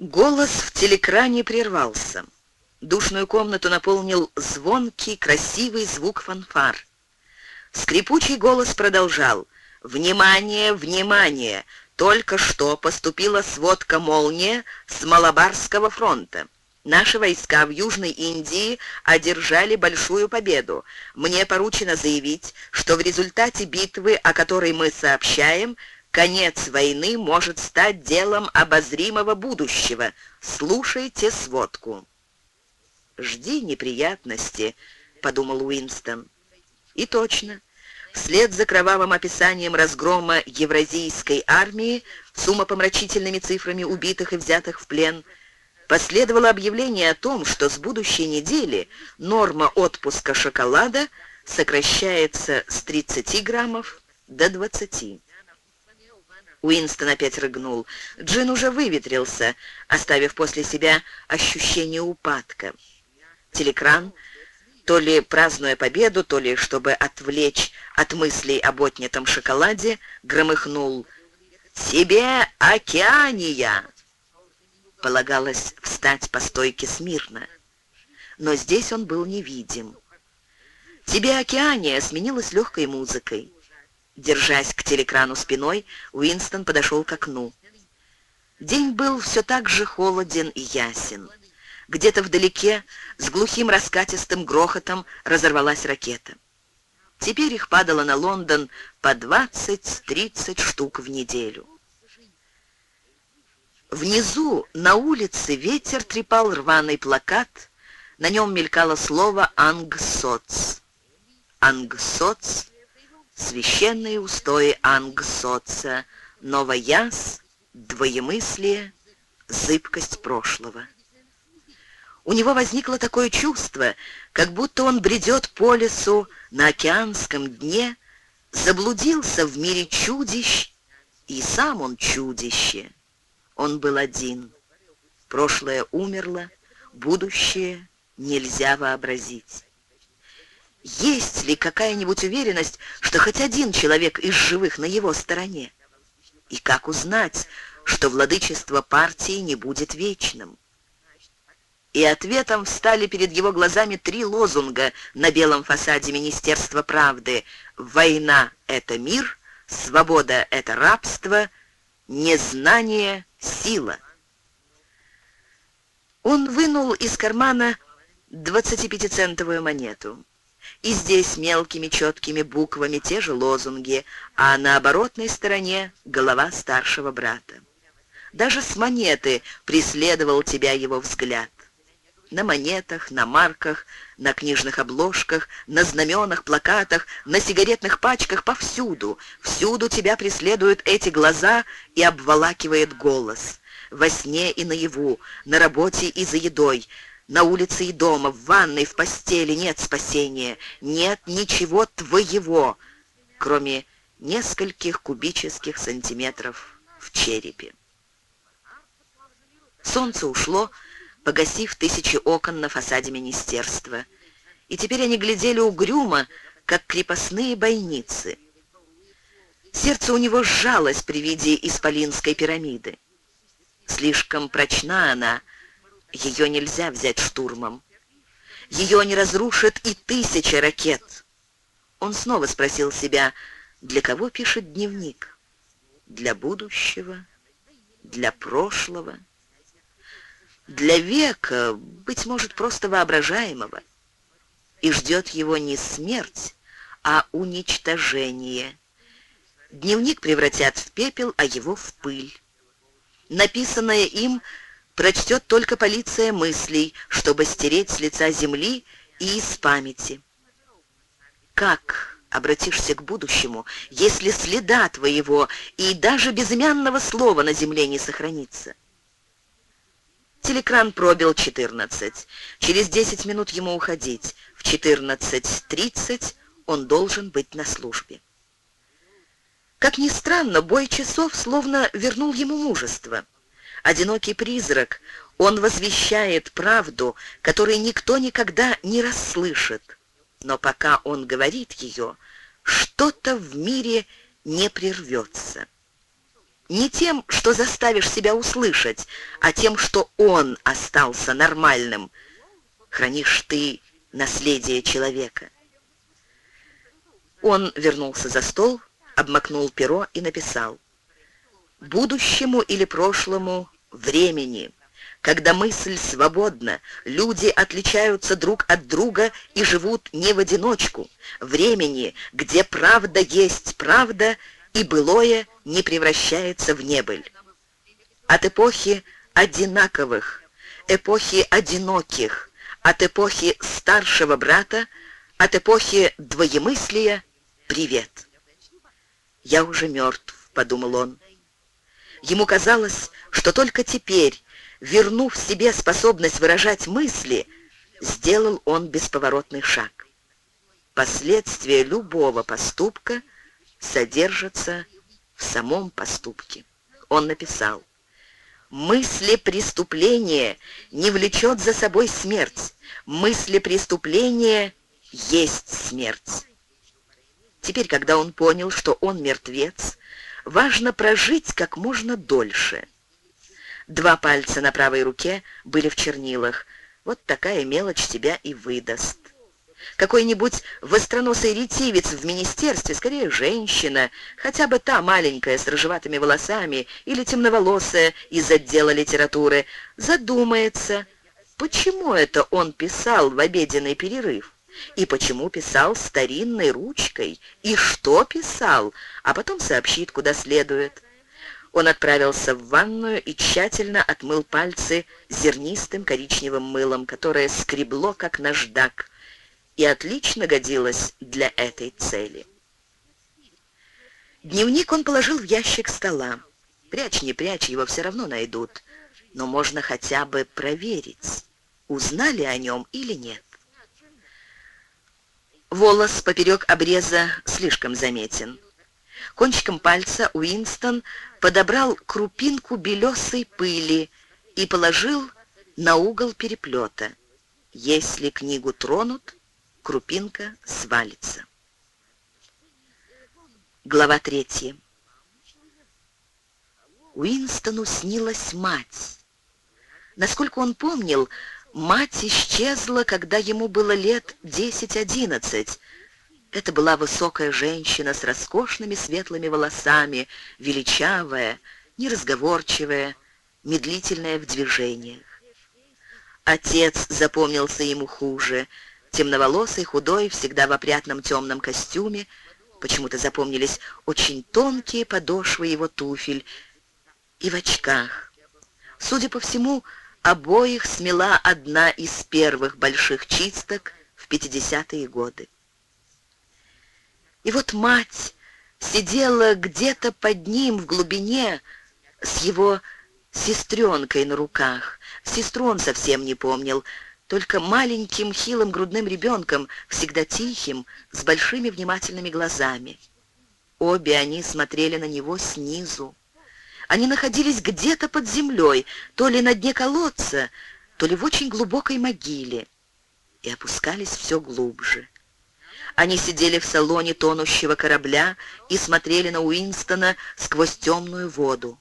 Голос в телекране прервался. Душную комнату наполнил звонкий, красивый звук фанфар. Скрипучий голос продолжал. «Внимание, внимание! Только что поступила сводка «Молния» с Малабарского фронта. Наши войска в Южной Индии одержали большую победу. Мне поручено заявить, что в результате битвы, о которой мы сообщаем, конец войны может стать делом обозримого будущего. Слушайте сводку». «Жди неприятности», — подумал Уинстон. И точно. Вслед за кровавым описанием разгрома евразийской армии с умопомрачительными цифрами убитых и взятых в плен последовало объявление о том, что с будущей недели норма отпуска шоколада сокращается с 30 граммов до 20. Уинстон опять рыгнул. Джин уже выветрился, оставив после себя ощущение упадка. Телекран, то ли празднуя победу, то ли чтобы отвлечь от мыслей об отнятом шоколаде, громыхнул «Тебе океания!» Полагалось встать по стойке смирно. Но здесь он был невидим. «Тебе океания» сменилась легкой музыкой. Держась к телекрану спиной, Уинстон подошел к окну. День был все так же холоден и ясен. Где-то вдалеке с глухим раскатистым грохотом разорвалась ракета. Теперь их падало на Лондон по 20-30 штук в неделю. Внизу, на улице, ветер трепал рваный плакат, на нем мелькало слово «Ангсоц». «Ангсоц» — священные устои Ангсоца, новояз, двоемыслие, зыбкость прошлого. У него возникло такое чувство, как будто он бредет по лесу на океанском дне, заблудился в мире чудищ, и сам он чудище. Он был один. Прошлое умерло, будущее нельзя вообразить. Есть ли какая-нибудь уверенность, что хоть один человек из живых на его стороне? И как узнать, что владычество партии не будет вечным? и ответом встали перед его глазами три лозунга на белом фасаде Министерства правды. «Война — это мир», «Свобода — это рабство», «Незнание — сила». Он вынул из кармана 25-центовую монету. И здесь мелкими четкими буквами те же лозунги, а на оборотной стороне голова старшего брата. Даже с монеты преследовал тебя его взгляд на монетах, на марках, на книжных обложках, на знаменах, плакатах, на сигаретных пачках, повсюду. Всюду тебя преследуют эти глаза и обволакивает голос. Во сне и наяву, на работе и за едой, на улице и дома, в ванной, в постели нет спасения, нет ничего твоего, кроме нескольких кубических сантиметров в черепе. Солнце ушло, погасив тысячи окон на фасаде министерства. И теперь они глядели угрюмо, как крепостные бойницы. Сердце у него сжалось при виде Исполинской пирамиды. Слишком прочна она, ее нельзя взять штурмом. Ее не разрушит и тысяча ракет. Он снова спросил себя, для кого пишет дневник? Для будущего? Для прошлого? для века, быть может, просто воображаемого. И ждет его не смерть, а уничтожение. Дневник превратят в пепел, а его в пыль. Написанное им прочтет только полиция мыслей, чтобы стереть с лица земли и из памяти. Как обратишься к будущему, если следа твоего и даже безымянного слова на земле не сохранится? Телекран пробил 14. Через 10 минут ему уходить. В 14.30 он должен быть на службе. Как ни странно, бой часов словно вернул ему мужество. Одинокий призрак, он возвещает правду, которой никто никогда не расслышит. Но пока он говорит ее, что-то в мире не прервется. Не тем, что заставишь себя услышать, а тем, что он остался нормальным. Хранишь ты наследие человека. Он вернулся за стол, обмакнул перо и написал. «Будущему или прошлому времени» когда мысль свободна, люди отличаются друг от друга и живут не в одиночку, времени, где правда есть правда, и былое не превращается в небыль. От эпохи одинаковых, эпохи одиноких, от эпохи старшего брата, от эпохи двоемыслия привет. «Я уже мертв», — подумал он. Ему казалось, что только теперь, вернув себе способность выражать мысли, сделал он бесповоротный шаг. Последствия любого поступка содержатся в самом поступке. Он написал, «Мысли преступления не влечет за собой смерть. Мысли преступления есть смерть». Теперь, когда он понял, что он мертвец, важно прожить как можно дольше – Два пальца на правой руке были в чернилах. Вот такая мелочь тебя и выдаст. Какой-нибудь востроносый ретивец в министерстве, скорее женщина, хотя бы та маленькая с рыжеватыми волосами или темноволосая из отдела литературы, задумается, почему это он писал в обеденный перерыв. И почему писал старинной ручкой, и что писал, а потом сообщит, куда следует. Он отправился в ванную и тщательно отмыл пальцы зернистым коричневым мылом, которое скребло, как наждак, и отлично годилось для этой цели. Дневник он положил в ящик стола. Прячь, не прячь, его все равно найдут. Но можно хотя бы проверить, узнали о нем или нет. Волос поперек обреза слишком заметен. Кончиком пальца Уинстон подобрал крупинку белесой пыли и положил на угол переплета. Если книгу тронут, крупинка свалится. Глава третья. Уинстону снилась мать. Насколько он помнил, мать исчезла, когда ему было лет десять-одиннадцать, это была высокая женщина с роскошными светлыми волосами, величавая, неразговорчивая, медлительная в движениях. Отец запомнился ему хуже. Темноволосый, худой, всегда в опрятном темном костюме. Почему-то запомнились очень тонкие подошвы его туфель и в очках. Судя по всему, обоих смела одна из первых больших чисток в 50-е годы. И вот мать сидела где-то под ним в глубине с его сестренкой на руках. Сестру он совсем не помнил, только маленьким хилым грудным ребенком, всегда тихим, с большими внимательными глазами. Обе они смотрели на него снизу. Они находились где-то под землей, то ли на дне колодца, то ли в очень глубокой могиле, и опускались все глубже. Они сидели в салоне тонущего корабля и смотрели на Уинстона сквозь темную воду.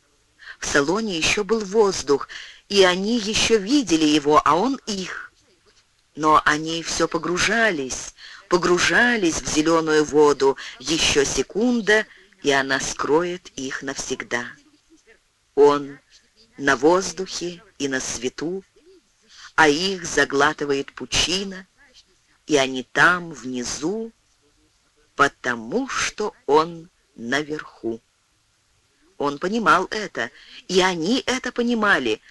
В салоне еще был воздух, и они еще видели его, а он их. Но они все погружались, погружались в зеленую воду. Еще секунда, и она скроет их навсегда. Он на воздухе и на свету, а их заглатывает пучина, и они там, внизу, потому что он наверху. Он понимал это, и они это понимали,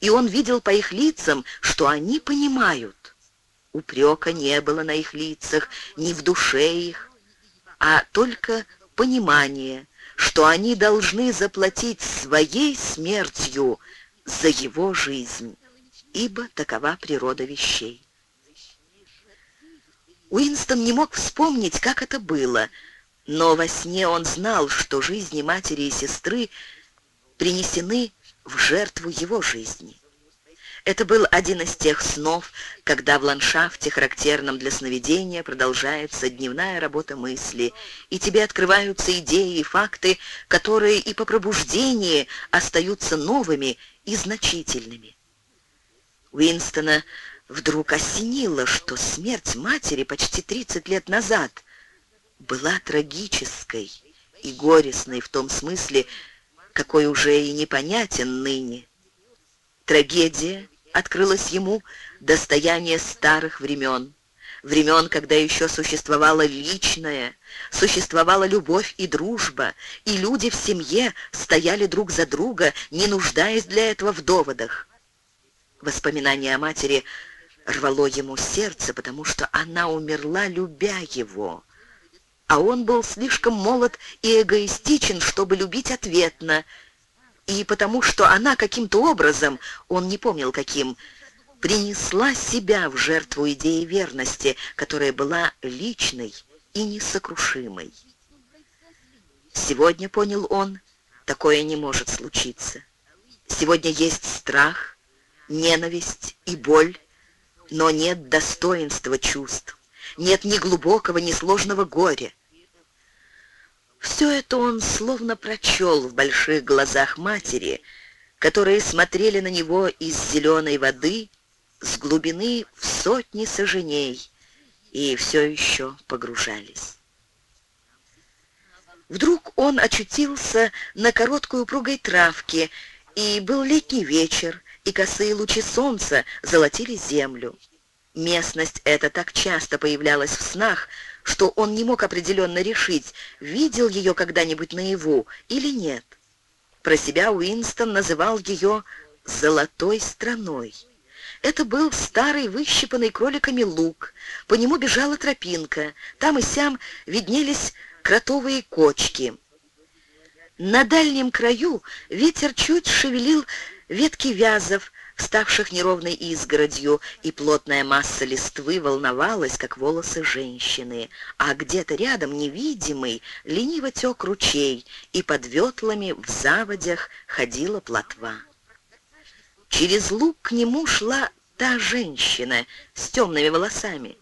и он видел по их лицам, что они понимают. Упрека не было на их лицах, ни в душе их, а только понимание, что они должны заплатить своей смертью за его жизнь, ибо такова природа вещей. Уинстон не мог вспомнить, как это было, но во сне он знал, что жизни матери и сестры принесены в жертву его жизни. Это был один из тех снов, когда в ландшафте, характерном для сновидения, продолжается дневная работа мысли, и тебе открываются идеи и факты, которые и по пробуждении остаются новыми и значительными. Уинстона вдруг осенило, что смерть матери почти 30 лет назад была трагической и горестной в том смысле, какой уже и непонятен ныне. Трагедия открылась ему достояние старых времен, времен, когда еще существовала личная, существовала любовь и дружба, и люди в семье стояли друг за друга, не нуждаясь для этого в доводах. Воспоминание о матери рвало ему сердце, потому что она умерла, любя его. А он был слишком молод и эгоистичен, чтобы любить ответно, и потому что она каким-то образом, он не помнил каким, принесла себя в жертву идеи верности, которая была личной и несокрушимой. Сегодня, понял он, такое не может случиться. Сегодня есть страх, ненависть и боль, но нет достоинства чувств, нет ни глубокого, ни сложного горя. Все это он словно прочел в больших глазах матери, которые смотрели на него из зеленой воды с глубины в сотни саженей и все еще погружались. Вдруг он очутился на короткой упругой травке, и был летний вечер, и косые лучи солнца золотили землю. Местность эта так часто появлялась в снах, что он не мог определенно решить, видел ее когда-нибудь наяву или нет. Про себя Уинстон называл ее «золотой страной». Это был старый выщипанный кроликами луг, по нему бежала тропинка, там и сям виднелись кротовые кочки. На дальнем краю ветер чуть шевелил ветки вязов, ставших неровной изгородью, и плотная масса листвы волновалась, как волосы женщины, а где-то рядом невидимый лениво тек ручей, и под ветлами в заводях ходила плотва. Через луг к нему шла та женщина с темными волосами.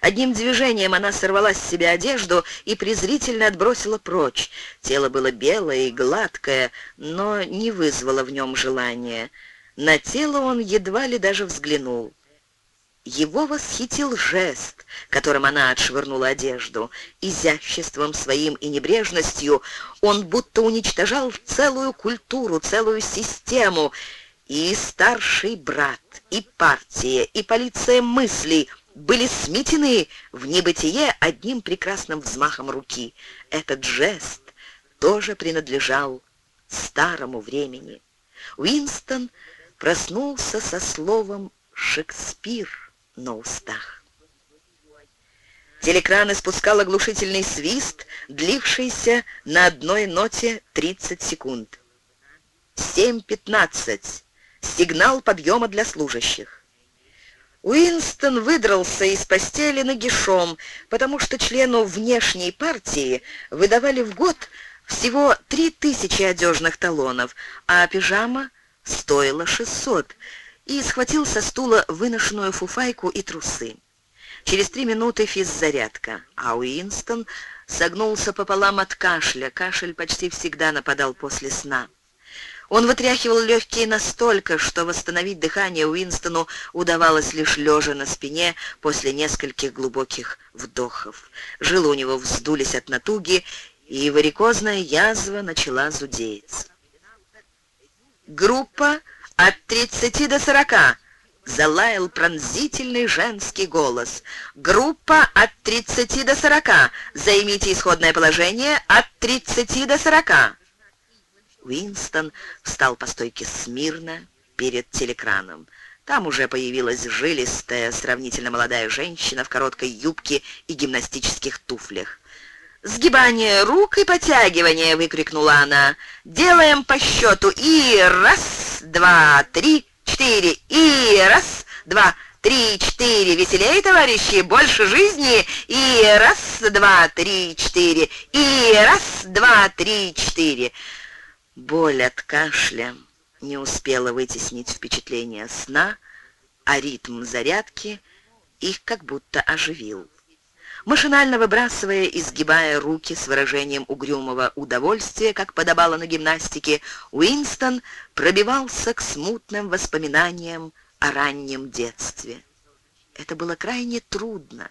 Одним движением она сорвала с себя одежду и презрительно отбросила прочь. Тело было белое и гладкое, но не вызвало в нем желания. На тело он едва ли даже взглянул. Его восхитил жест, которым она отшвырнула одежду. Изяществом своим и небрежностью он будто уничтожал целую культуру, целую систему. И старший брат, и партия, и полиция мыслей были сметены в небытие одним прекрасным взмахом руки. Этот жест тоже принадлежал старому времени. Уинстон проснулся со словом «Шекспир» на устах. Телекран испускал оглушительный свист, длившийся на одной ноте 30 секунд. 7.15. Сигнал подъема для служащих. Уинстон выдрался из постели нагишом, потому что члену внешней партии выдавали в год всего 3000 одежных талонов, а пижама стоила 600, и схватил со стула выношенную фуфайку и трусы. Через три минуты физзарядка, а Уинстон согнулся пополам от кашля. Кашель почти всегда нападал после сна. Он вытряхивал легкие настолько, что восстановить дыхание Уинстону удавалось лишь лежа на спине после нескольких глубоких вдохов. Жилы у него вздулись от натуги, и варикозная язва начала зудеть. Группа от 30 до 40. Залаял пронзительный женский голос. Группа от 30 до 40. Займите исходное положение от 30 до 40. Уинстон встал по стойке смирно перед телекраном. Там уже появилась жилистая, сравнительно молодая женщина в короткой юбке и гимнастических туфлях. «Сгибание рук и подтягивание!» — выкрикнула она. «Делаем по счету. И раз, два, три, четыре. И раз, два, три, четыре. Веселее, товарищи, больше жизни. И раз, два, три, четыре. И раз, два, три, четыре». Боль от кашля не успела вытеснить впечатление сна, а ритм зарядки их как будто оживил. Машинально выбрасывая и сгибая руки с выражением угрюмого удовольствия, как подобало на гимнастике, Уинстон пробивался к смутным воспоминаниям о раннем детстве. Это было крайне трудно.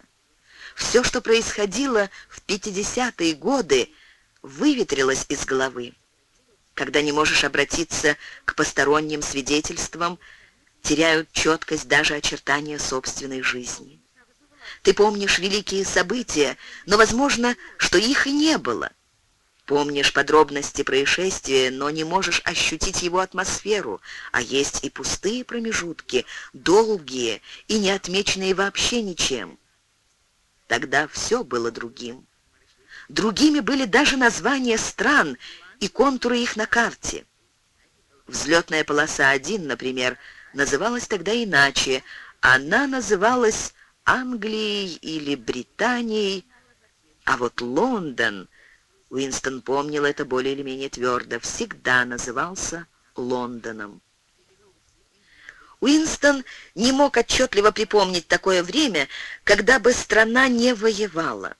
Все, что происходило в 50-е годы, выветрилось из головы. Когда не можешь обратиться к посторонним свидетельствам, теряют четкость даже очертания собственной жизни. Ты помнишь великие события, но, возможно, что их и не было. Помнишь подробности происшествия, но не можешь ощутить его атмосферу, а есть и пустые промежутки, долгие и не отмеченные вообще ничем. Тогда все было другим. Другими были даже названия стран и контуры их на карте. Взлетная полоса 1, например, называлась тогда иначе. Она называлась Англией или Британией, а вот Лондон, Уинстон помнил это более или менее твердо, всегда назывался Лондоном. Уинстон не мог отчетливо припомнить такое время, когда бы страна не воевала.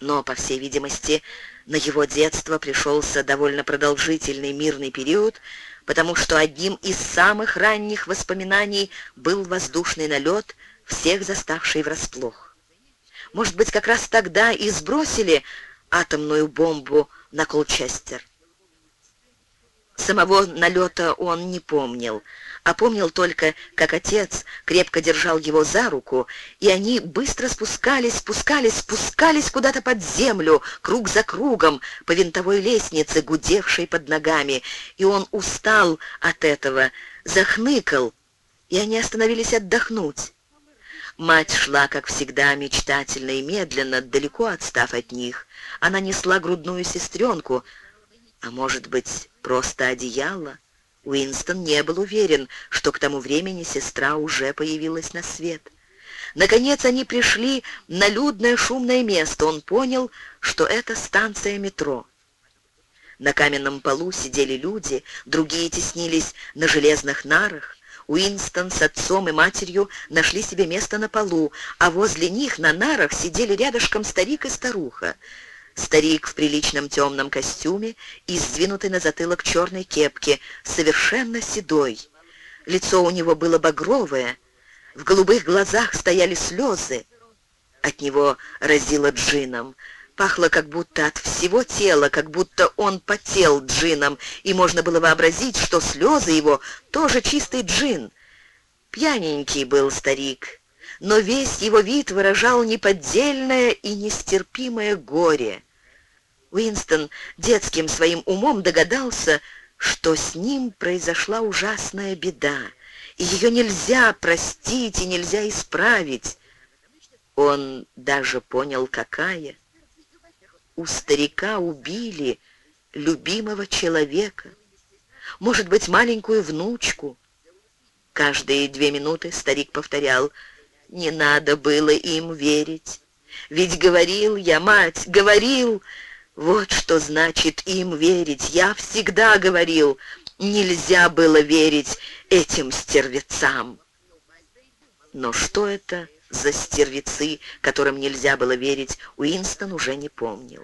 Но, по всей видимости, на его детство пришелся довольно продолжительный мирный период, потому что одним из самых ранних воспоминаний был воздушный налет всех заставший врасплох. Может быть, как раз тогда и сбросили атомную бомбу на Колчестер. Самого налета он не помнил, а помнил только, как отец крепко держал его за руку, и они быстро спускались, спускались, спускались куда-то под землю, круг за кругом, по винтовой лестнице, гудевшей под ногами, и он устал от этого, захныкал, и они остановились отдохнуть. Мать шла, как всегда, мечтательно и медленно, далеко отстав от них. Она несла грудную сестренку, а может быть, просто одеяло. Уинстон не был уверен, что к тому времени сестра уже появилась на свет. Наконец они пришли на людное шумное место. Он понял, что это станция метро. На каменном полу сидели люди, другие теснились на железных нарах. Уинстон с отцом и матерью нашли себе место на полу, а возле них на нарах сидели рядышком старик и старуха. Старик в приличном темном костюме и сдвинутый на затылок черной кепке, совершенно седой. Лицо у него было багровое, в голубых глазах стояли слезы. От него разило джином. Пахло как будто от всего тела, как будто он потел джином, и можно было вообразить, что слезы его тоже чистый джин. Пьяненький был старик, но весь его вид выражал неподдельное и нестерпимое горе. Уинстон детским своим умом догадался, что с ним произошла ужасная беда, и ее нельзя простить и нельзя исправить. Он даже понял, какая у старика убили любимого человека, может быть, маленькую внучку. Каждые две минуты старик повторял, «Не надо было им верить, ведь говорил я, мать, говорил, вот что значит им верить, я всегда говорил, нельзя было верить этим стервецам». Но что это за стервецы, которым нельзя было верить, Уинстон уже не помнил.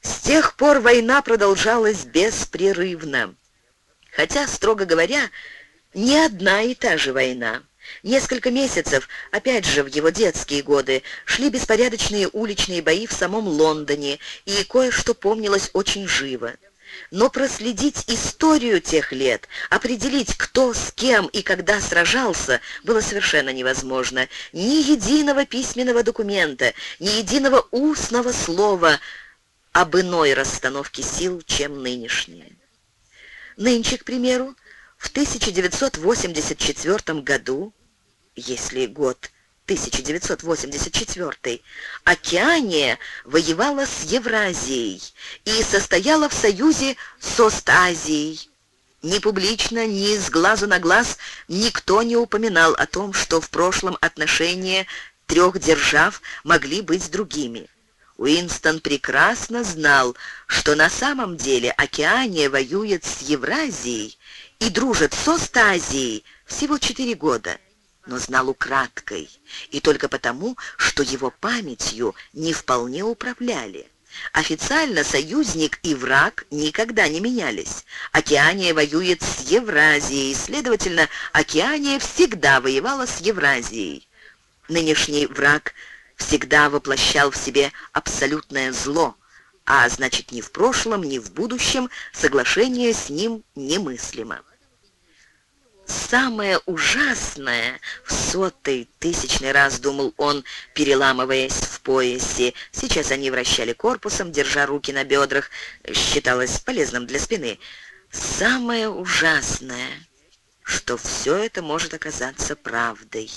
С тех пор война продолжалась беспрерывно. Хотя, строго говоря, не одна и та же война. Несколько месяцев, опять же в его детские годы, шли беспорядочные уличные бои в самом Лондоне, и кое-что помнилось очень живо. Но проследить историю тех лет, определить, кто с кем и когда сражался, было совершенно невозможно. Ни единого письменного документа, ни единого устного слова об иной расстановке сил, чем нынешняя. Нынче, к примеру, в 1984 году, если год 1984 Океания воевала с Евразией и состояла в союзе с Остазией. Ни публично, ни с глазу на глаз никто не упоминал о том, что в прошлом отношения трех держав могли быть другими. Уинстон прекрасно знал, что на самом деле Океания воюет с Евразией и дружит с Остазией всего четыре года, но знал украдкой, и только потому, что его памятью не вполне управляли. Официально союзник и враг никогда не менялись. Океания воюет с Евразией, следовательно, Океания всегда воевала с Евразией. Нынешний враг всегда воплощал в себе абсолютное зло, а значит ни в прошлом, ни в будущем соглашение с ним немыслимо. Самое ужасное, в сотый, тысячный раз думал он, переламываясь в поясе. Сейчас они вращали корпусом, держа руки на бедрах, считалось полезным для спины. Самое ужасное, что все это может оказаться правдой.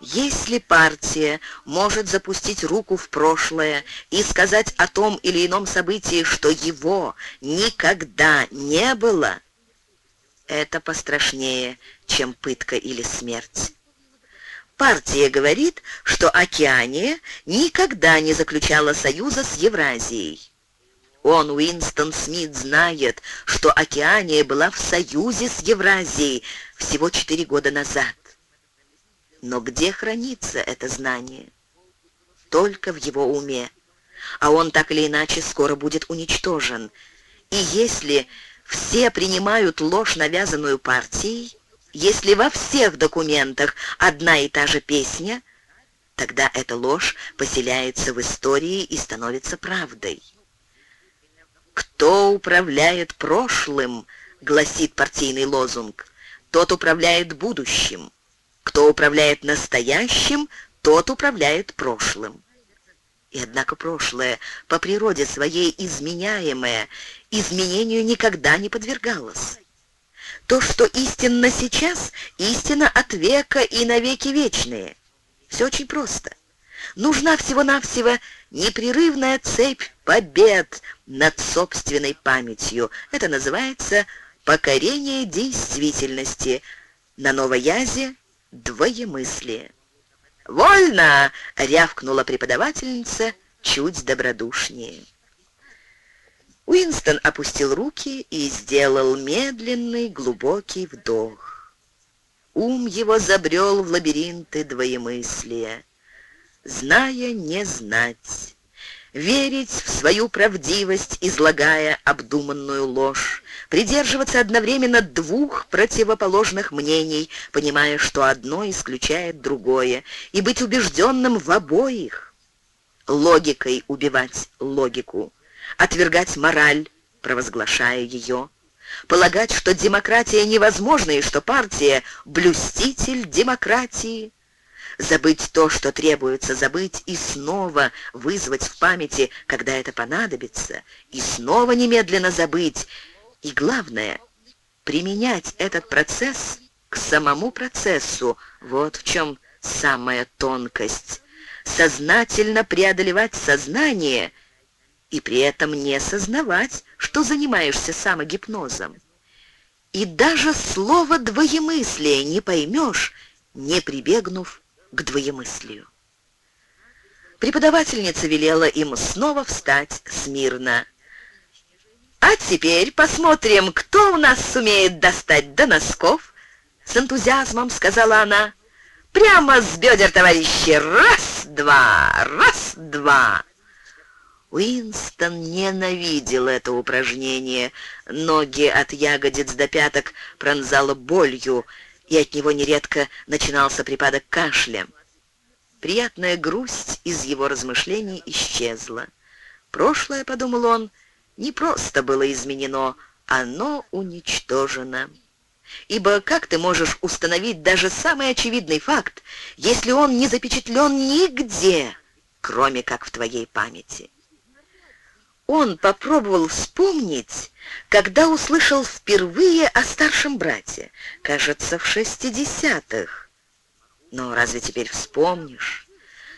Если партия может запустить руку в прошлое и сказать о том или ином событии, что его никогда не было, это пострашнее, чем пытка или смерть. Партия говорит, что Океания никогда не заключала союза с Евразией. Он, Уинстон Смит, знает, что Океания была в союзе с Евразией всего четыре года назад. Но где хранится это знание? Только в его уме. А он так или иначе скоро будет уничтожен. И если все принимают ложь, навязанную партией, если во всех документах одна и та же песня, тогда эта ложь поселяется в истории и становится правдой. «Кто управляет прошлым?» — гласит партийный лозунг. «Тот управляет будущим. Кто управляет настоящим, тот управляет прошлым». И однако прошлое, по природе своей изменяемое, изменению никогда не подвергалось. То, что истинно сейчас, истина от века и навеки вечные. Все очень просто. Нужна всего-навсего непрерывная цепь побед над собственной памятью. Это называется покорение действительности. На новоязе двоемыслие. «Вольно!» — рявкнула преподавательница чуть добродушнее. Уинстон опустил руки и сделал медленный глубокий вдох. Ум его забрел в лабиринты двоемыслия, зная не знать, верить в свою правдивость, излагая обдуманную ложь, придерживаться одновременно двух противоположных мнений, понимая, что одно исключает другое, и быть убежденным в обоих. Логикой убивать логику, отвергать мораль, провозглашая ее, полагать, что демократия невозможна и что партия — блюститель демократии, забыть то, что требуется забыть, и снова вызвать в памяти, когда это понадобится, и снова немедленно забыть, и главное, применять этот процесс к самому процессу. Вот в чем самая тонкость. Сознательно преодолевать сознание и при этом не сознавать, что занимаешься самогипнозом. И даже слово «двоемыслие» не поймешь, не прибегнув к двоемыслию. Преподавательница велела им снова встать смирно. «А теперь посмотрим, кто у нас сумеет достать до носков», — с энтузиазмом сказала она. «Прямо с бедер, товарищи! Раз-два! Раз-два!» Уинстон ненавидел это упражнение. Ноги от ягодиц до пяток пронзало болью, и от него нередко начинался припадок кашля. Приятная грусть из его размышлений исчезла. Прошлое, подумал он, — не просто было изменено, оно уничтожено. Ибо как ты можешь установить даже самый очевидный факт, если он не запечатлен нигде, кроме как в твоей памяти? Он попробовал вспомнить, когда услышал впервые о старшем брате, кажется, в шестидесятых. Но разве теперь вспомнишь?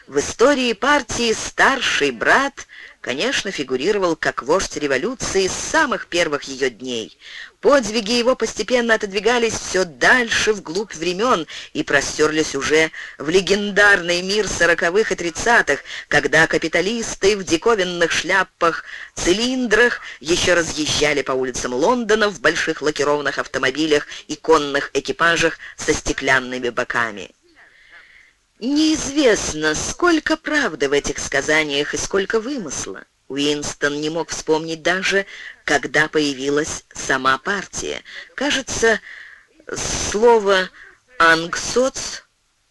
В истории партии старший брат, конечно, фигурировал как вождь революции с самых первых ее дней. Подвиги его постепенно отодвигались все дальше вглубь времен и простерлись уже в легендарный мир сороковых и тридцатых, когда капиталисты в диковинных шляпах, цилиндрах еще разъезжали по улицам Лондона в больших лакированных автомобилях и конных экипажах со стеклянными боками. Неизвестно, сколько правды в этих сказаниях и сколько вымысла. Уинстон не мог вспомнить даже, когда появилась сама партия. Кажется, слово «ангсоц»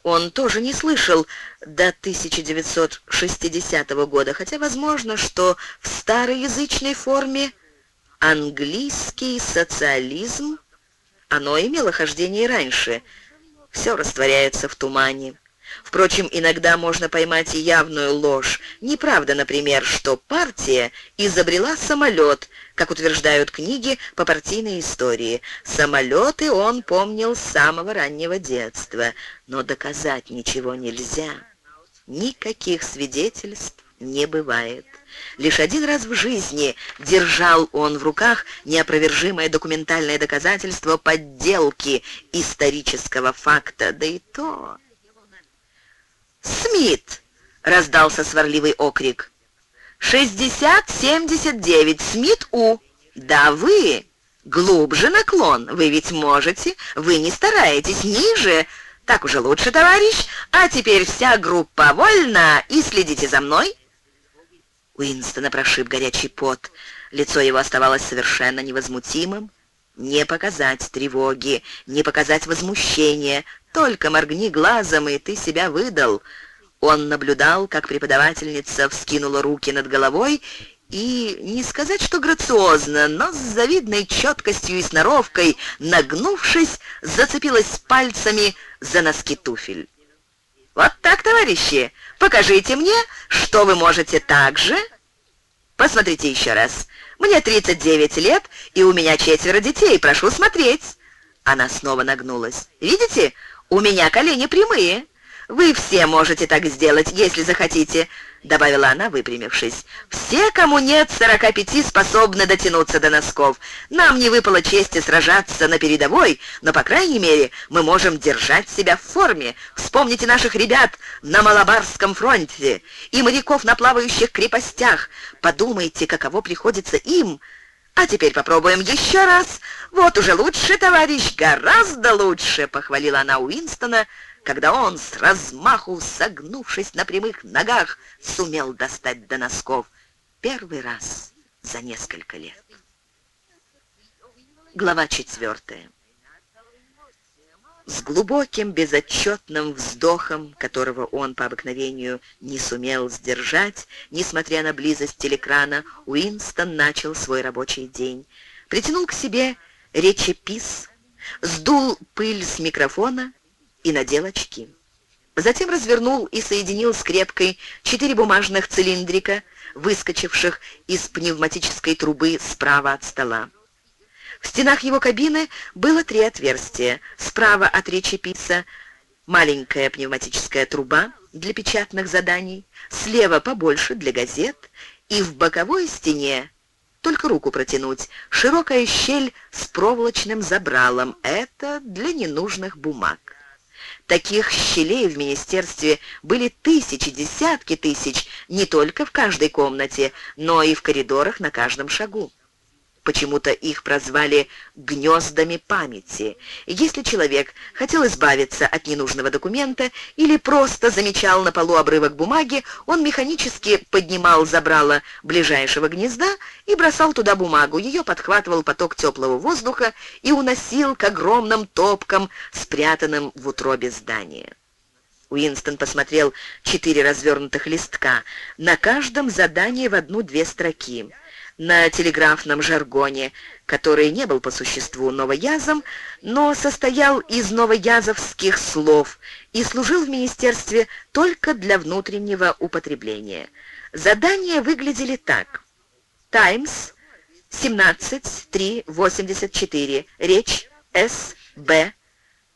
он тоже не слышал до 1960 года, хотя возможно, что в староязычной форме английский социализм, оно имело хождение раньше, все растворяется в тумане. Впрочем, иногда можно поймать и явную ложь. Неправда, например, что партия изобрела самолет, как утверждают книги по партийной истории. Самолеты он помнил с самого раннего детства, но доказать ничего нельзя. Никаких свидетельств не бывает. Лишь один раз в жизни держал он в руках неопровержимое документальное доказательство подделки исторического факта, да и то... «Смит!» — раздался сварливый окрик. «Шестьдесят семьдесят девять, Смит У!» «Да вы! Глубже наклон, вы ведь можете, вы не стараетесь, ниже!» «Так уже лучше, товарищ, а теперь вся группа вольна и следите за мной!» Уинстона прошиб горячий пот. Лицо его оставалось совершенно невозмутимым. Не показать тревоги, не показать возмущения, только моргни глазом, и ты себя выдал. Он наблюдал, как преподавательница вскинула руки над головой и, не сказать, что грациозно, но с завидной четкостью и сноровкой, нагнувшись, зацепилась пальцами за носки туфель. «Вот так, товарищи, покажите мне, что вы можете так же...» «Посмотрите еще раз. Мне 39 лет, и у меня четверо детей. Прошу смотреть». Она снова нагнулась. «Видите, у меня колени прямые. Вы все можете так сделать, если захотите», — добавила она, выпрямившись. «Все, кому нет 45, способны дотянуться до носков. Нам не выпало чести сражаться на передовой, но, по крайней мере, мы можем держать себя в форме. Вспомните наших ребят на Малабарском фронте и моряков на плавающих крепостях. Подумайте, каково приходится им». А теперь попробуем еще раз. Вот уже лучше, товарищ, гораздо лучше, похвалила она Уинстона, когда он с размаху, согнувшись на прямых ногах, сумел достать до носков. Первый раз за несколько лет. Глава четвертая. С глубоким безотчетным вздохом, которого он по обыкновению не сумел сдержать, несмотря на близость телекрана, Уинстон начал свой рабочий день. Притянул к себе речепис, сдул пыль с микрофона и надел очки. Затем развернул и соединил скрепкой четыре бумажных цилиндрика, выскочивших из пневматической трубы справа от стола. В стенах его кабины было три отверстия. Справа от речеписа маленькая пневматическая труба для печатных заданий, слева побольше для газет, и в боковой стене только руку протянуть. Широкая щель с проволочным забралом. Это для ненужных бумаг. Таких щелей в министерстве были тысячи, десятки тысяч, не только в каждой комнате, но и в коридорах на каждом шагу. Почему-то их прозвали «гнездами памяти». Если человек хотел избавиться от ненужного документа или просто замечал на полу обрывок бумаги, он механически поднимал забрало ближайшего гнезда и бросал туда бумагу. Ее подхватывал поток теплого воздуха и уносил к огромным топкам, спрятанным в утробе здания. Уинстон посмотрел четыре развернутых листка. На каждом задание в одну-две строки на телеграфном жаргоне, который не был по существу новоязом, но состоял из новоязовских слов и служил в министерстве только для внутреннего употребления. Задания выглядели так. «Таймс», 17.3.84, речь С. Б.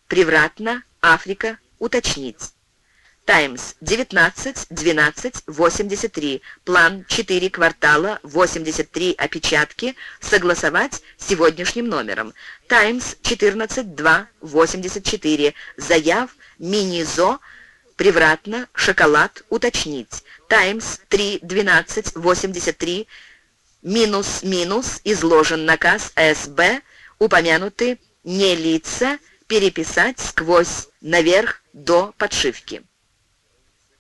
Превратно, Африка, уточнить. Таймс 19 12 83. План 4 квартала 83 опечатки согласовать с сегодняшним номером. Таймс 14 2 84. Заяв мини-зо превратно шоколад уточнить. Таймс 3 12 83 минус-минус изложен наказ СБ упомянуты не лица переписать сквозь наверх до подшивки.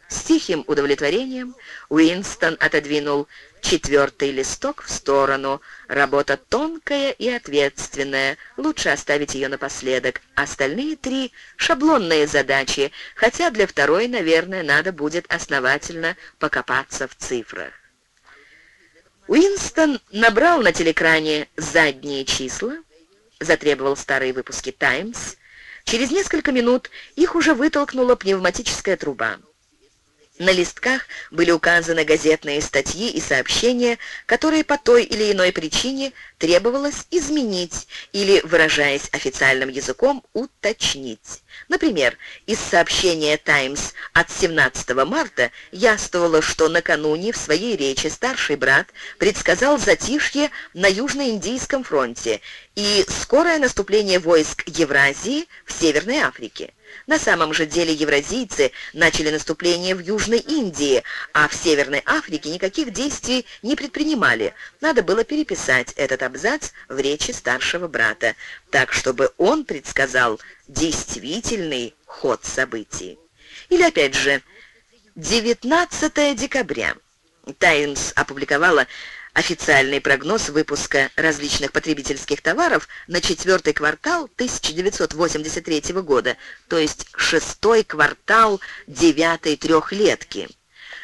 С тихим удовлетворением Уинстон отодвинул четвертый листок в сторону. Работа тонкая и ответственная, лучше оставить ее напоследок. Остальные три — шаблонные задачи, хотя для второй, наверное, надо будет основательно покопаться в цифрах. Уинстон набрал на телекране задние числа, затребовал старые выпуски «Таймс». Через несколько минут их уже вытолкнула пневматическая труба. На листках были указаны газетные статьи и сообщения, которые по той или иной причине требовалось изменить или, выражаясь официальным языком, уточнить. Например, из сообщения «Таймс» от 17 марта яствовало, что накануне в своей речи старший брат предсказал затишье на Южно-Индийском фронте и скорое наступление войск Евразии в Северной Африке. На самом же деле евразийцы начали наступление в Южной Индии, а в Северной Африке никаких действий не предпринимали. Надо было переписать этот абзац в речи старшего брата, так, чтобы он предсказал действительный ход событий. Или опять же, 19 декабря. «Таймс» опубликовала официальный прогноз выпуска различных потребительских товаров на четвертый квартал 1983 года, то есть шестой квартал девятой трехлетки.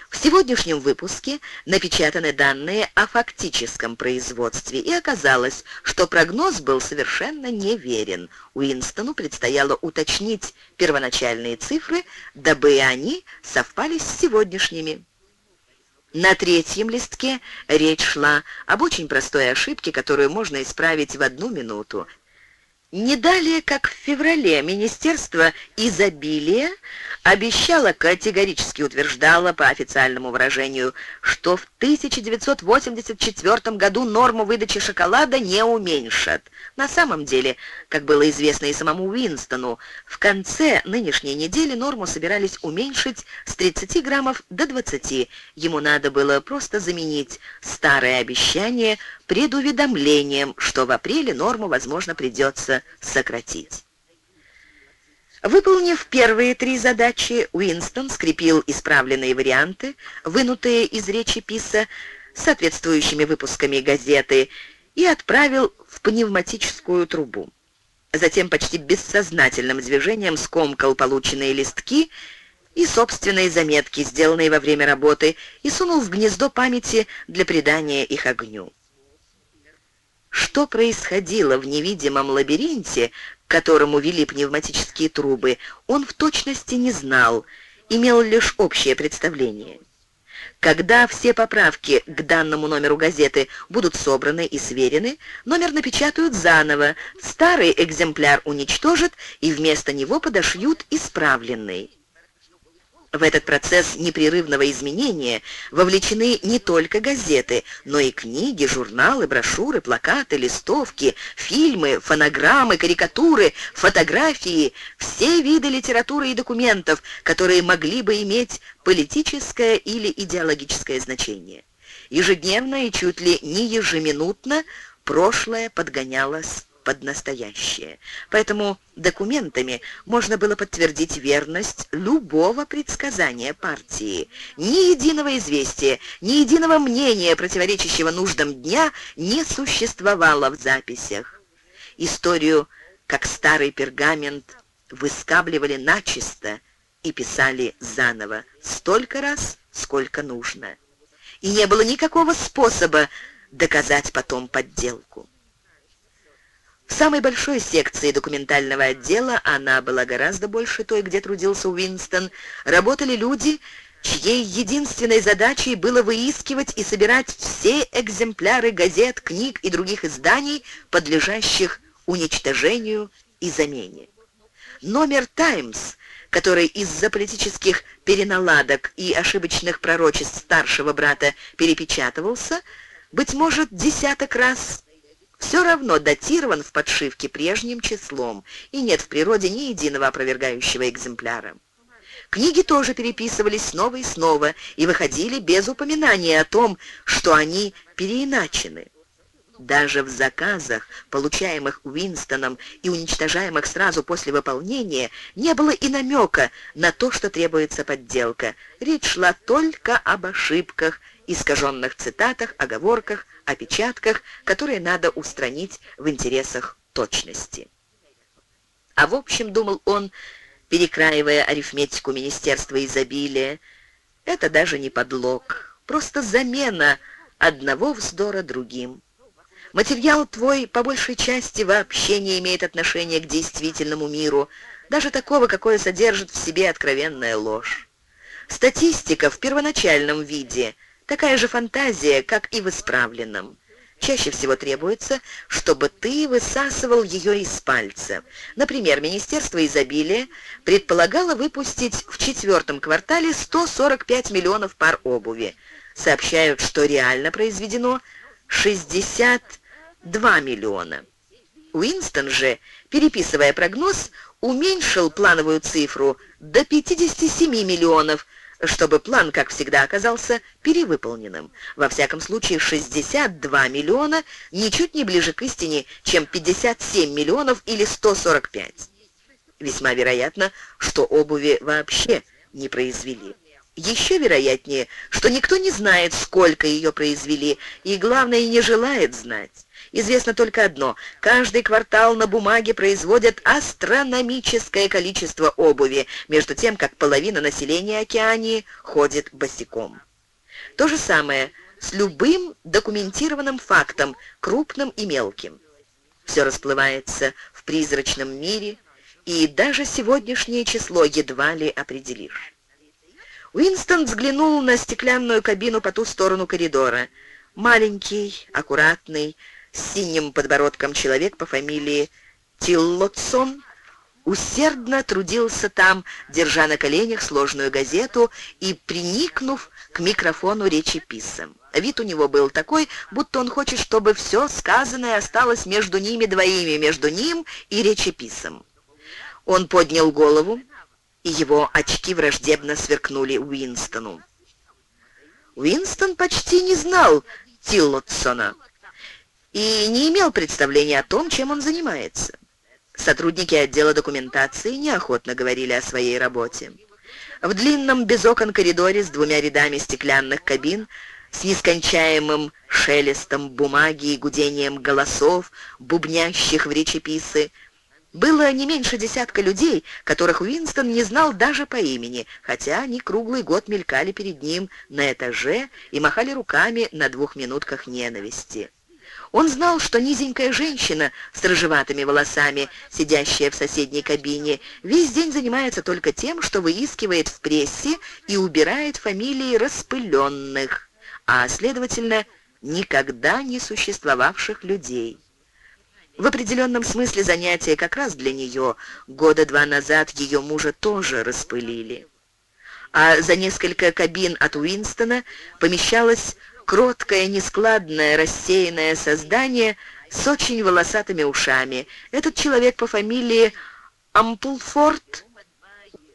В сегодняшнем выпуске напечатаны данные о фактическом производстве, и оказалось, что прогноз был совершенно неверен. Уинстону предстояло уточнить первоначальные цифры, дабы они совпали с сегодняшними. На третьем листке речь шла об очень простой ошибке, которую можно исправить в одну минуту. Не далее, как в феврале, Министерство изобилия обещало, категорически утверждало, по официальному выражению, что в 1984 году норму выдачи шоколада не уменьшат. На самом деле, как было известно и самому Уинстону, в конце нынешней недели норму собирались уменьшить с 30 граммов до 20. Ему надо было просто заменить старое обещание предуведомлением, что в апреле норму, возможно, придется сократить. Выполнив первые три задачи, Уинстон скрепил исправленные варианты, вынутые из речи Писа, соответствующими выпусками газеты, и отправил в пневматическую трубу. Затем почти бессознательным движением скомкал полученные листки и собственные заметки, сделанные во время работы, и сунул в гнездо памяти для придания их огню. Что происходило в невидимом лабиринте, к которому вели пневматические трубы, он в точности не знал, имел лишь общее представление. Когда все поправки к данному номеру газеты будут собраны и сверены, номер напечатают заново, старый экземпляр уничтожат и вместо него подошьют исправленный. В этот процесс непрерывного изменения вовлечены не только газеты, но и книги, журналы, брошюры, плакаты, листовки, фильмы, фонограммы, карикатуры, фотографии, все виды литературы и документов, которые могли бы иметь политическое или идеологическое значение. Ежедневно и чуть ли не ежеминутно прошлое подгонялось под настоящее. Поэтому документами можно было подтвердить верность любого предсказания партии. Ни единого известия, ни единого мнения, противоречащего нуждам дня, не существовало в записях. Историю, как старый пергамент, выскабливали начисто и писали заново, столько раз, сколько нужно. И не было никакого способа доказать потом подделку. В самой большой секции документального отдела, она была гораздо больше той, где трудился Уинстон, работали люди, чьей единственной задачей было выискивать и собирать все экземпляры газет, книг и других изданий, подлежащих уничтожению и замене. Номер «Таймс» который из-за политических переналадок и ошибочных пророчеств старшего брата перепечатывался, быть может, десяток раз, все равно датирован в подшивке прежним числом, и нет в природе ни единого опровергающего экземпляра. Книги тоже переписывались снова и снова и выходили без упоминания о том, что они переиначены. Даже в заказах, получаемых Уинстоном и уничтожаемых сразу после выполнения, не было и намека на то, что требуется подделка. Речь шла только об ошибках, искаженных цитатах, оговорках, опечатках, которые надо устранить в интересах точности. А в общем, думал он, перекраивая арифметику Министерства изобилия, это даже не подлог, просто замена одного вздора другим. Материал твой по большей части вообще не имеет отношения к действительному миру, даже такого, какое содержит в себе откровенная ложь. Статистика в первоначальном виде – такая же фантазия, как и в исправленном. Чаще всего требуется, чтобы ты высасывал ее из пальца. Например, Министерство изобилия предполагало выпустить в четвертом квартале 145 миллионов пар обуви. Сообщают, что реально произведено 62 миллиона. Уинстон же, переписывая прогноз, уменьшил плановую цифру до 57 миллионов, чтобы план, как всегда, оказался перевыполненным. Во всяком случае, 62 миллиона ничуть не ближе к истине, чем 57 миллионов или 145. Весьма вероятно, что обуви вообще не произвели. Еще вероятнее, что никто не знает, сколько ее произвели, и, главное, не желает знать. Известно только одно. Каждый квартал на бумаге производят астрономическое количество обуви, между тем, как половина населения Океании ходит босиком. То же самое с любым документированным фактом, крупным и мелким. Все расплывается в призрачном мире, и даже сегодняшнее число едва ли определишь. Уинстон взглянул на стеклянную кабину по ту сторону коридора. Маленький, аккуратный, с синим подбородком человек по фамилии Тиллотсон усердно трудился там, держа на коленях сложную газету и приникнув к микрофону речеписа. Вид у него был такой, будто он хочет, чтобы все сказанное осталось между ними двоими, между ним и речеписом. Он поднял голову, и его очки враждебно сверкнули Уинстону. Уинстон почти не знал Тиллотсона и не имел представления о том, чем он занимается. Сотрудники отдела документации неохотно говорили о своей работе. В длинном без окон коридоре с двумя рядами стеклянных кабин с нескончаемым шелестом бумаги и гудением голосов, бубнящих в речеписы, было не меньше десятка людей, которых Уинстон не знал даже по имени, хотя они круглый год мелькали перед ним на этаже и махали руками на двух минутках ненависти. Он знал, что низенькая женщина с рыжеватыми волосами, сидящая в соседней кабине, весь день занимается только тем, что выискивает в прессе и убирает фамилии распыленных, а, следовательно, никогда не существовавших людей. В определенном смысле занятия как раз для нее. Года два назад ее мужа тоже распылили. А за несколько кабин от Уинстона помещалась кроткое, нескладное, рассеянное создание с очень волосатыми ушами. Этот человек по фамилии Амплфорд,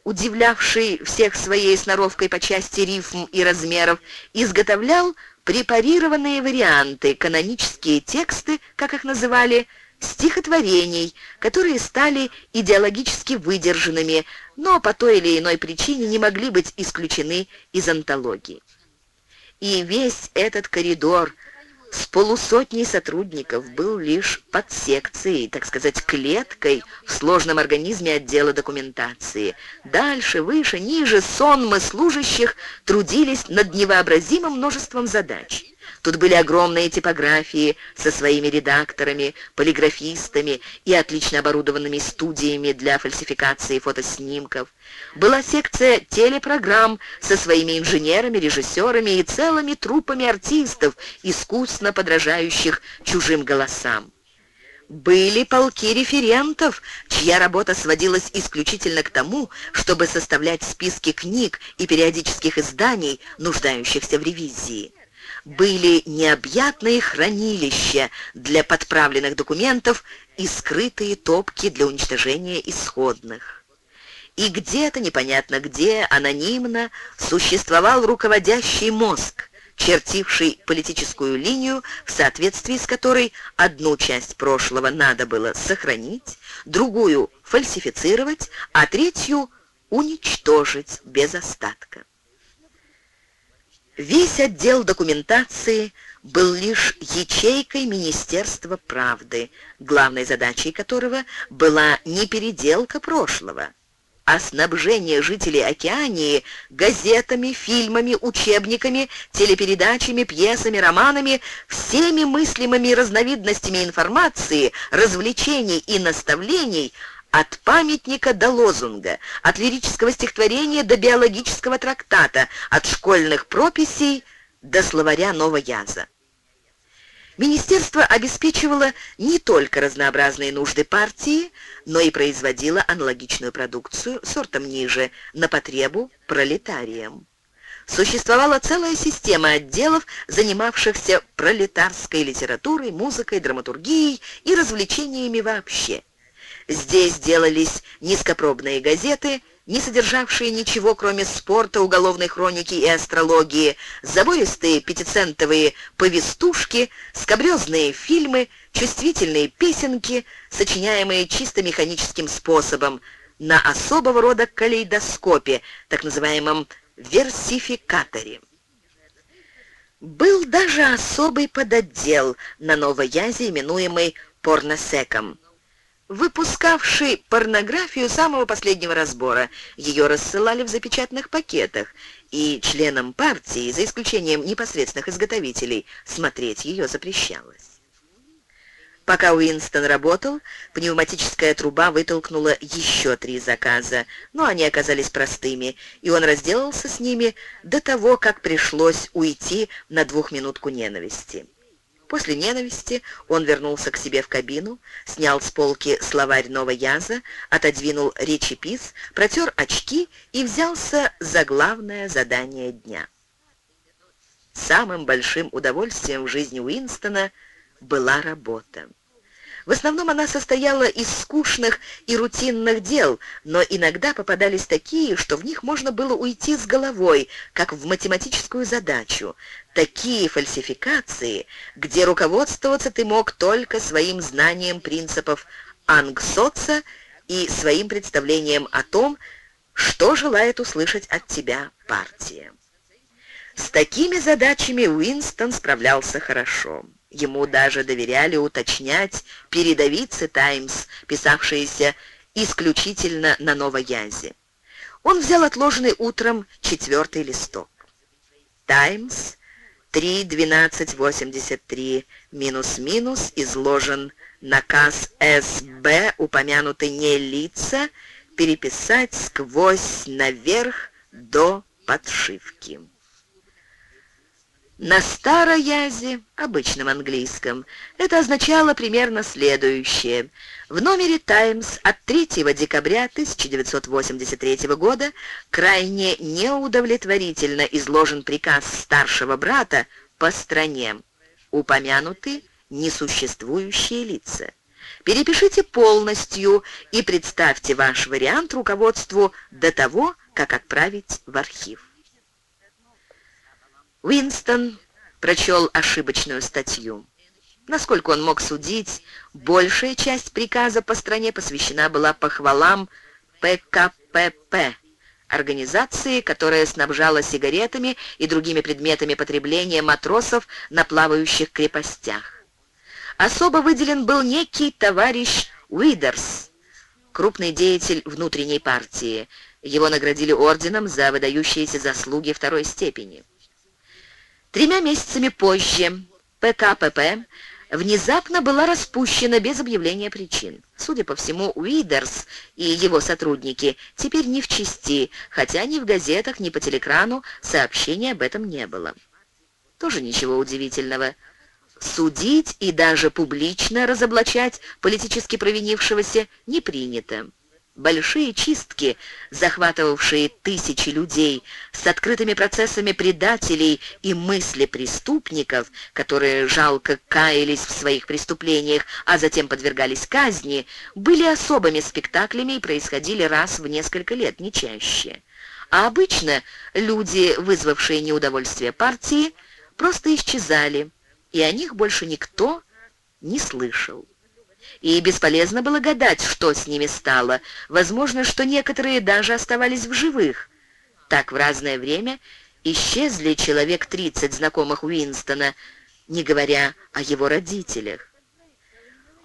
удивлявший всех своей сноровкой по части рифм и размеров, изготовлял препарированные варианты, канонические тексты, как их называли, стихотворений, которые стали идеологически выдержанными, но по той или иной причине не могли быть исключены из антологии. И весь этот коридор с полусотней сотрудников был лишь подсекцией, так сказать, клеткой в сложном организме отдела документации. Дальше, выше, ниже сонмы служащих трудились над невообразимым множеством задач. Тут были огромные типографии со своими редакторами, полиграфистами и отлично оборудованными студиями для фальсификации фотоснимков. Была секция телепрограмм со своими инженерами, режиссерами и целыми трупами артистов, искусно подражающих чужим голосам. Были полки референтов, чья работа сводилась исключительно к тому, чтобы составлять списки книг и периодических изданий, нуждающихся в ревизии. Были необъятные хранилища для подправленных документов и скрытые топки для уничтожения исходных. И где-то, непонятно где, анонимно, существовал руководящий мозг, чертивший политическую линию, в соответствии с которой одну часть прошлого надо было сохранить, другую фальсифицировать, а третью уничтожить без остатка. Весь отдел документации был лишь ячейкой Министерства правды, главной задачей которого была не переделка прошлого, а снабжение жителей Океании газетами, фильмами, учебниками, телепередачами, пьесами, романами, всеми мыслимыми разновидностями информации, развлечений и наставлений от памятника до лозунга, от лирического стихотворения до биологического трактата, от школьных прописей до словаря новояза. Министерство обеспечивало не только разнообразные нужды партии, но и производило аналогичную продукцию сортом ниже, на потребу пролетариям. Существовала целая система отделов, занимавшихся пролетарской литературой, музыкой, драматургией и развлечениями вообще. Здесь делались низкопробные газеты – не содержавшие ничего, кроме спорта, уголовной хроники и астрологии, забористые пятицентовые повестушки, скобрезные фильмы, чувствительные песенки, сочиняемые чисто механическим способом, на особого рода калейдоскопе, так называемом версификаторе. Был даже особый подотдел на Новоязе, именуемый порносеком выпускавший порнографию самого последнего разбора. Ее рассылали в запечатанных пакетах, и членам партии, за исключением непосредственных изготовителей, смотреть ее запрещалось. Пока Уинстон работал, пневматическая труба вытолкнула еще три заказа, но они оказались простыми, и он разделался с ними до того, как пришлось уйти на двухминутку ненависти. После ненависти он вернулся к себе в кабину, снял с полки словарь Новояза, отодвинул речепис, протер очки и взялся за главное задание дня. Самым большим удовольствием в жизни Уинстона была работа. В основном она состояла из скучных и рутинных дел, но иногда попадались такие, что в них можно было уйти с головой, как в математическую задачу. Такие фальсификации, где руководствоваться ты мог только своим знанием принципов Ангсоца и своим представлением о том, что желает услышать от тебя партия. С такими задачами Уинстон справлялся хорошо. Ему даже доверяли уточнять передовицы «Таймс», писавшиеся исключительно на Новоязе. Он взял отложенный утром четвертый листок. «Таймс», 3.12.83, минус-минус, изложен наказ СБ, упомянутый не лица, переписать сквозь наверх до подшивки. На староязе, обычном английском, это означало примерно следующее. В номере «Таймс» от 3 декабря 1983 года крайне неудовлетворительно изложен приказ старшего брата по стране. Упомянуты несуществующие лица. Перепишите полностью и представьте ваш вариант руководству до того, как отправить в архив. Уинстон прочел ошибочную статью. Насколько он мог судить, большая часть приказа по стране посвящена была похвалам ПКПП, организации, которая снабжала сигаретами и другими предметами потребления матросов на плавающих крепостях. Особо выделен был некий товарищ Уидерс, крупный деятель внутренней партии. Его наградили орденом за выдающиеся заслуги второй степени. Тремя месяцами позже ПКПП внезапно была распущена без объявления причин. Судя по всему, Уидерс и его сотрудники теперь не в чести, хотя ни в газетах, ни по телекрану сообщений об этом не было. Тоже ничего удивительного. судить и даже публично разоблачать политически провинившегося не принято. Большие чистки, захватывавшие тысячи людей, с открытыми процессами предателей и мысли преступников, которые жалко каялись в своих преступлениях, а затем подвергались казни, были особыми спектаклями и происходили раз в несколько лет, не чаще. А обычно люди, вызвавшие неудовольствие партии, просто исчезали, и о них больше никто не слышал и бесполезно было гадать, что с ними стало. Возможно, что некоторые даже оставались в живых. Так в разное время исчезли человек 30 знакомых Уинстона, не говоря о его родителях.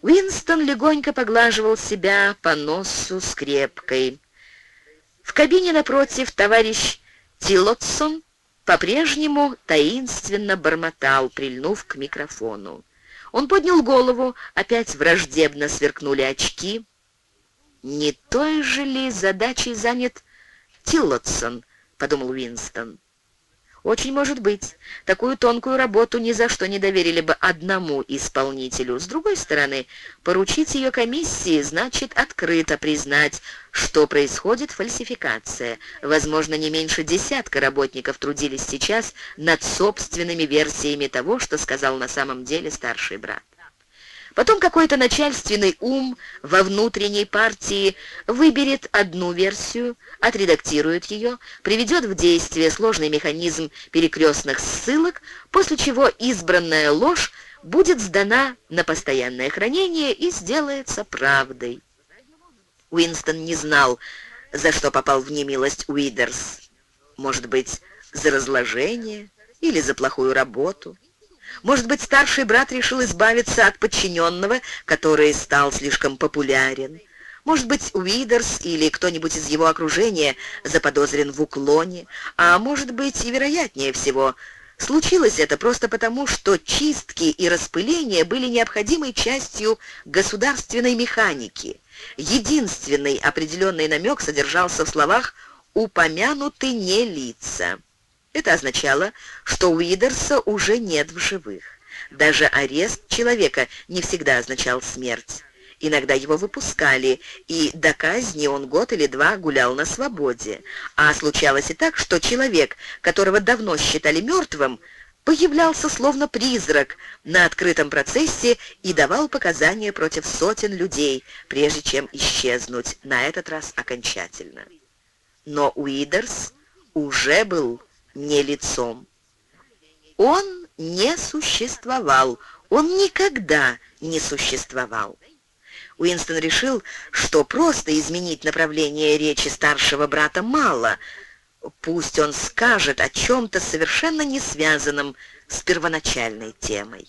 Уинстон легонько поглаживал себя по носу скрепкой. В кабине напротив товарищ Тилотсон по-прежнему таинственно бормотал, прильнув к микрофону. Он поднял голову, опять враждебно сверкнули очки. «Не той же ли задачей занят Тиллотсон?» — подумал Уинстон. Очень может быть. Такую тонкую работу ни за что не доверили бы одному исполнителю. С другой стороны, поручить ее комиссии значит открыто признать, что происходит фальсификация. Возможно, не меньше десятка работников трудились сейчас над собственными версиями того, что сказал на самом деле старший брат. Потом какой-то начальственный ум во внутренней партии выберет одну версию, отредактирует ее, приведет в действие сложный механизм перекрестных ссылок, после чего избранная ложь будет сдана на постоянное хранение и сделается правдой. Уинстон не знал, за что попал в немилость Уидерс. Может быть, за разложение или за плохую работу. Может быть, старший брат решил избавиться от подчиненного, который стал слишком популярен. Может быть, Уидерс или кто-нибудь из его окружения заподозрен в уклоне, а может быть и вероятнее всего, случилось это просто потому, что чистки и распыления были необходимой частью государственной механики. Единственный определенный намек содержался в словах «упомянуты не лица». Это означало, что Уидерса уже нет в живых. Даже арест человека не всегда означал смерть. Иногда его выпускали, и до казни он год или два гулял на свободе. А случалось и так, что человек, которого давно считали мертвым, появлялся словно призрак на открытом процессе и давал показания против сотен людей, прежде чем исчезнуть, на этот раз окончательно. Но Уидерс уже был не лицом. Он не существовал, он никогда не существовал. Уинстон решил, что просто изменить направление речи старшего брата мало. Пусть он скажет о чем-то совершенно не связанном с первоначальной темой.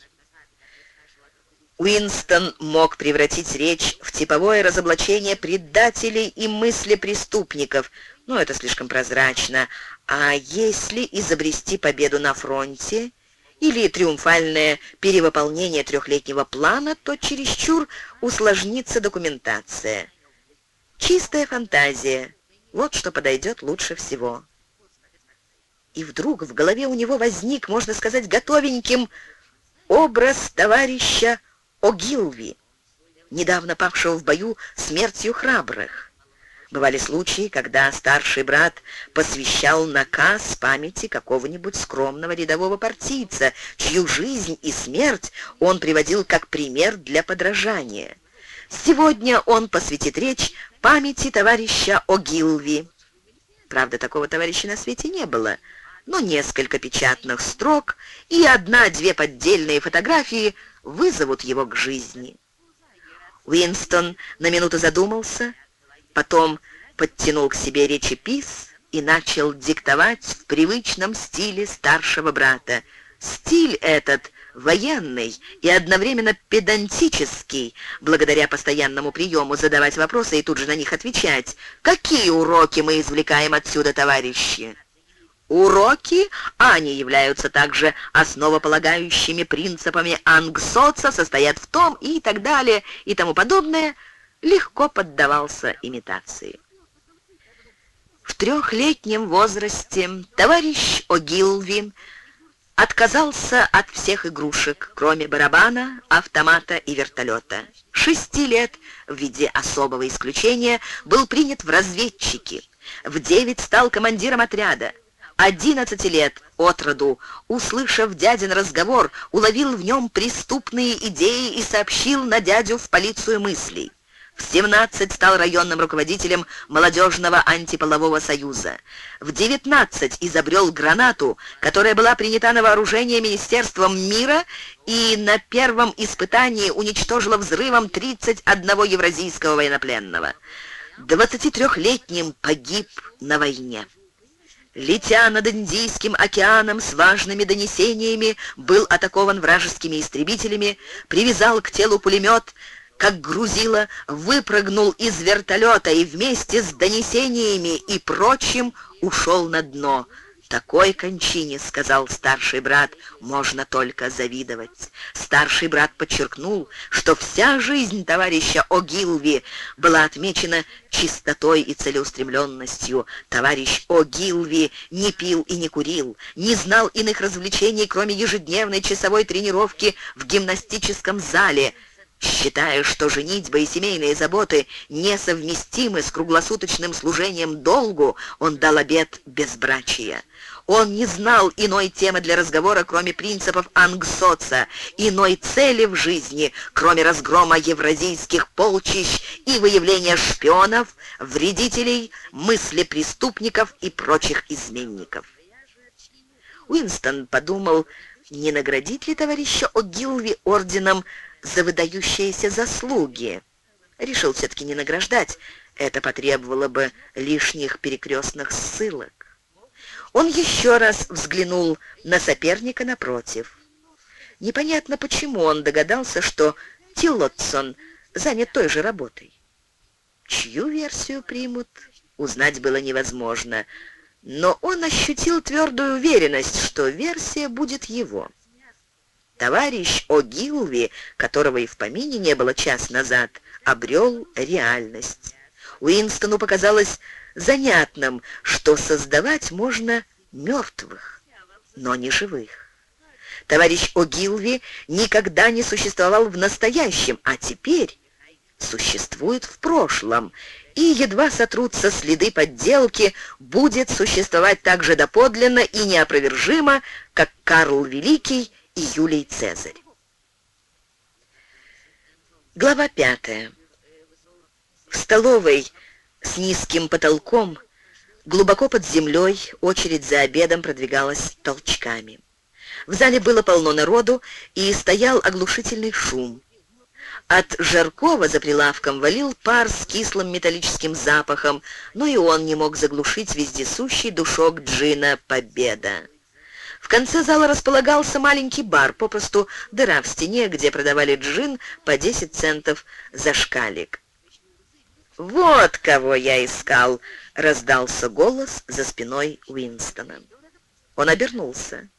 Уинстон мог превратить речь в типовое разоблачение предателей и мысли преступников, но это слишком прозрачно, а если изобрести победу на фронте или триумфальное перевыполнение трехлетнего плана, то чересчур усложнится документация. Чистая фантазия — вот что подойдет лучше всего. И вдруг в голове у него возник, можно сказать, готовеньким образ товарища Огилви, недавно павшего в бою смертью храбрых. Бывали случаи, когда старший брат посвящал наказ памяти какого-нибудь скромного рядового партийца, чью жизнь и смерть он приводил как пример для подражания. Сегодня он посвятит речь памяти товарища Огилви. Правда, такого товарища на свете не было, но несколько печатных строк и одна-две поддельные фотографии вызовут его к жизни. Уинстон на минуту задумался — Потом подтянул к себе речепис и начал диктовать в привычном стиле старшего брата. Стиль этот военный и одновременно педантический, благодаря постоянному приему задавать вопросы и тут же на них отвечать. Какие уроки мы извлекаем отсюда, товарищи? Уроки, а они являются также основополагающими принципами ангсоца, состоят в том и так далее и тому подобное – легко поддавался имитации. В трехлетнем возрасте товарищ Огилви отказался от всех игрушек, кроме барабана, автомата и вертолета. Шести лет, в виде особого исключения, был принят в разведчики. В девять стал командиром отряда. 11 лет от роду, услышав дядин разговор, уловил в нем преступные идеи и сообщил на дядю в полицию мыслей. В 17 стал районным руководителем молодежного антиполового союза. В 19 изобрел гранату, которая была принята на вооружение Министерством мира и на первом испытании уничтожила взрывом 31 евразийского военнопленного. 23-летним погиб на войне летя над Индийским океаном с важными донесениями, был атакован вражескими истребителями, привязал к телу пулемет, как грузило, выпрыгнул из вертолета и вместе с донесениями и прочим ушел на дно. «Такой кончине, — сказал старший брат, — можно только завидовать». Старший брат подчеркнул, что вся жизнь товарища О'Гилви была отмечена чистотой и целеустремленностью. Товарищ О'Гилви не пил и не курил, не знал иных развлечений, кроме ежедневной часовой тренировки в гимнастическом зале — Считая, что женитьба и семейные заботы несовместимы с круглосуточным служением долгу, он дал обет безбрачия. Он не знал иной темы для разговора, кроме принципов Ангсоца, иной цели в жизни, кроме разгрома евразийских полчищ и выявления шпионов, вредителей, мысли преступников и прочих изменников. Уинстон подумал, не наградить ли товарища О'Гилви орденом за выдающиеся заслуги. Решил все-таки не награждать, это потребовало бы лишних перекрестных ссылок. Он еще раз взглянул на соперника напротив. Непонятно, почему он догадался, что Тиллотсон занят той же работой. Чью версию примут, узнать было невозможно, но он ощутил твердую уверенность, что версия будет его. Товарищ О'Гилви, которого и в помине не было час назад, обрел реальность. Уинстону показалось занятным, что создавать можно мертвых, но не живых. Товарищ О'Гилви никогда не существовал в настоящем, а теперь существует в прошлом, и едва сотрутся следы подделки, будет существовать так же доподлинно и неопровержимо, как Карл Великий и Юлий Цезарь. Глава пятая. В столовой с низким потолком, глубоко под землей, очередь за обедом продвигалась толчками. В зале было полно народу, и стоял оглушительный шум. От Жаркова за прилавком валил пар с кислым металлическим запахом, но и он не мог заглушить вездесущий душок джина «Победа». В конце зала располагался маленький бар, попросту дыра в стене, где продавали джин по 10 центов за шкалик. «Вот кого я искал!» — раздался голос за спиной Уинстона. Он обернулся.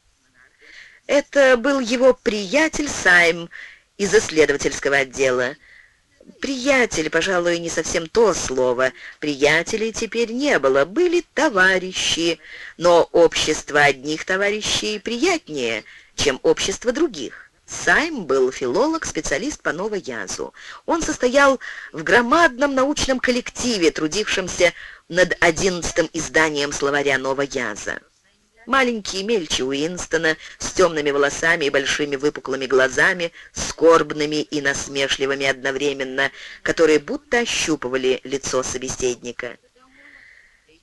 Это был его приятель Сайм из исследовательского отдела. Приятель, пожалуй, не совсем то слово. Приятелей теперь не было, были товарищи, но общество одних товарищей приятнее, чем общество других. Сайм был филолог, специалист по новоязу. Он состоял в громадном научном коллективе, трудившемся над одиннадцатым изданием словаря новояза. Маленький мельче Уинстона с темными волосами и большими выпуклыми глазами, скорбными и насмешливыми одновременно, которые будто ощупывали лицо собеседника.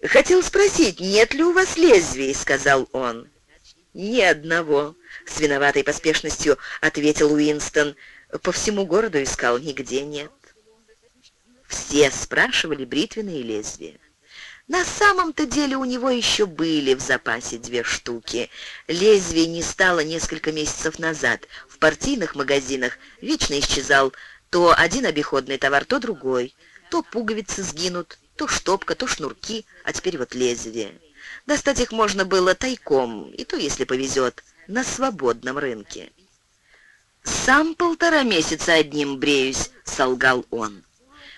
«Хотел спросить, нет ли у вас лезвий?» — сказал он. «Ни одного», — с виноватой поспешностью ответил Уинстон. «По всему городу искал, нигде нет». Все спрашивали бритвенные лезвия. На самом-то деле у него еще были в запасе две штуки. Лезвие не стало несколько месяцев назад. В партийных магазинах вечно исчезал то один обиходный товар, то другой. То пуговицы сгинут, то штопка, то шнурки, а теперь вот лезвие. Достать их можно было тайком, и то, если повезет, на свободном рынке. «Сам полтора месяца одним бреюсь», — солгал он.